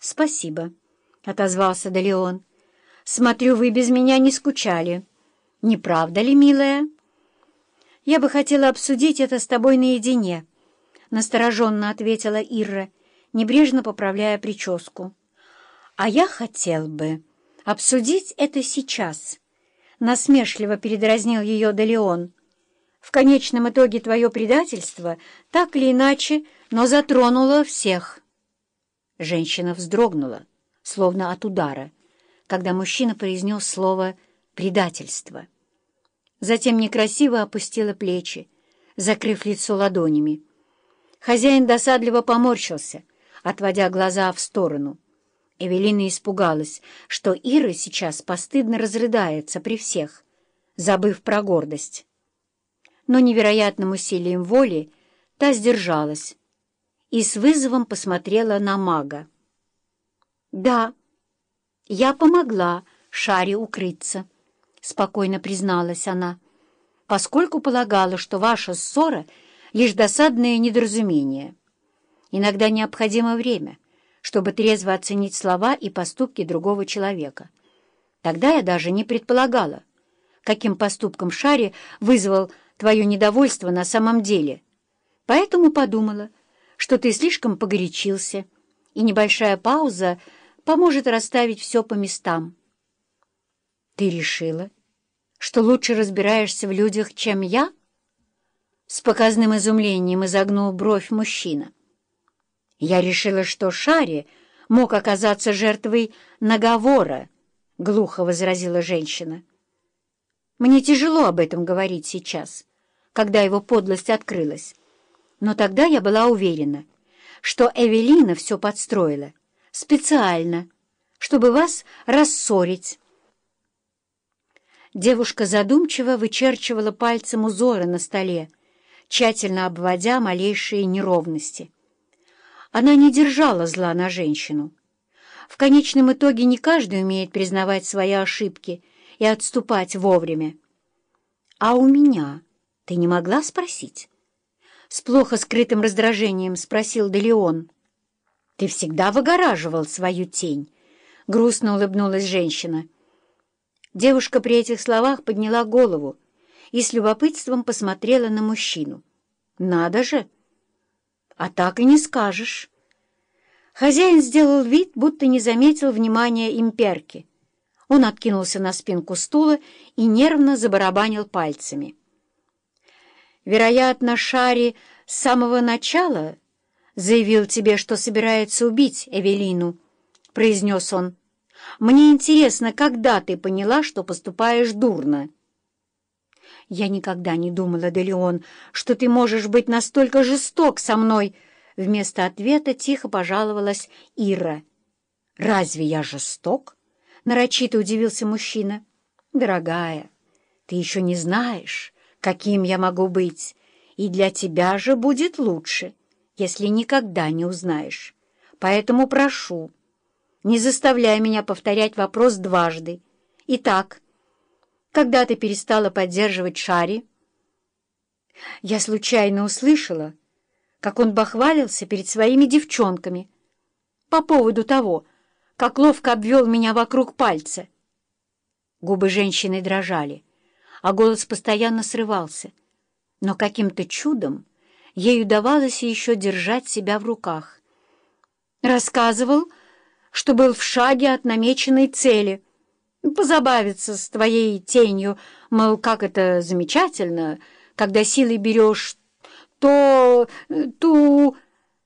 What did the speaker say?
«Спасибо», — отозвался Далеон. «Смотрю, вы без меня не скучали. Не правда ли, милая?» «Я бы хотела обсудить это с тобой наедине», — настороженно ответила Ирра, небрежно поправляя прическу. «А я хотел бы обсудить это сейчас», — насмешливо передразнил ее Далеон. «В конечном итоге твое предательство так или иначе, но затронуло всех». Женщина вздрогнула, словно от удара, когда мужчина произнес слово «предательство». Затем некрасиво опустила плечи, закрыв лицо ладонями. Хозяин досадливо поморщился, отводя глаза в сторону. Эвелина испугалась, что Ира сейчас постыдно разрыдается при всех, забыв про гордость. Но невероятным усилием воли та сдержалась и с вызовом посмотрела на мага. «Да, я помогла Шаре укрыться», — спокойно призналась она, «поскольку полагала, что ваша ссора — лишь досадное недоразумение. Иногда необходимо время, чтобы трезво оценить слова и поступки другого человека. Тогда я даже не предполагала, каким поступком Шаре вызвал твое недовольство на самом деле. Поэтому подумала — что ты слишком погорячился, и небольшая пауза поможет расставить все по местам. Ты решила, что лучше разбираешься в людях, чем я? С показным изумлением изогнул бровь мужчина. Я решила, что Шари мог оказаться жертвой наговора, — глухо возразила женщина. Мне тяжело об этом говорить сейчас, когда его подлость открылась. Но тогда я была уверена, что Эвелина все подстроила специально, чтобы вас рассорить. Девушка задумчиво вычерчивала пальцем узоры на столе, тщательно обводя малейшие неровности. Она не держала зла на женщину. В конечном итоге не каждый умеет признавать свои ошибки и отступать вовремя. «А у меня ты не могла спросить?» С плохо скрытым раздражением спросил Делеон. «Ты всегда выгораживал свою тень», — грустно улыбнулась женщина. Девушка при этих словах подняла голову и с любопытством посмотрела на мужчину. «Надо же! А так и не скажешь». Хозяин сделал вид, будто не заметил внимания имперки. Он откинулся на спинку стула и нервно забарабанил пальцами. Вероятно, Шари с самого начала заявил тебе, что собирается убить Эвелину, — произнес он. Мне интересно, когда ты поняла, что поступаешь дурно? Я никогда не думала, Делеон, что ты можешь быть настолько жесток со мной. Вместо ответа тихо пожаловалась Ира. «Разве я жесток?» — нарочито удивился мужчина. «Дорогая, ты еще не знаешь, каким я могу быть, и для тебя же будет лучше, если никогда не узнаешь. Поэтому прошу, не заставляй меня повторять вопрос дважды. Итак, когда ты перестала поддерживать Шари? Я случайно услышала, как он бахвалился перед своими девчонками по поводу того, как ловко обвел меня вокруг пальца. Губы женщины дрожали а голос постоянно срывался. Но каким-то чудом ей удавалось еще держать себя в руках. Рассказывал, что был в шаге от намеченной цели. Позабавиться с твоей тенью, мол, как это замечательно, когда силой берешь то, ту...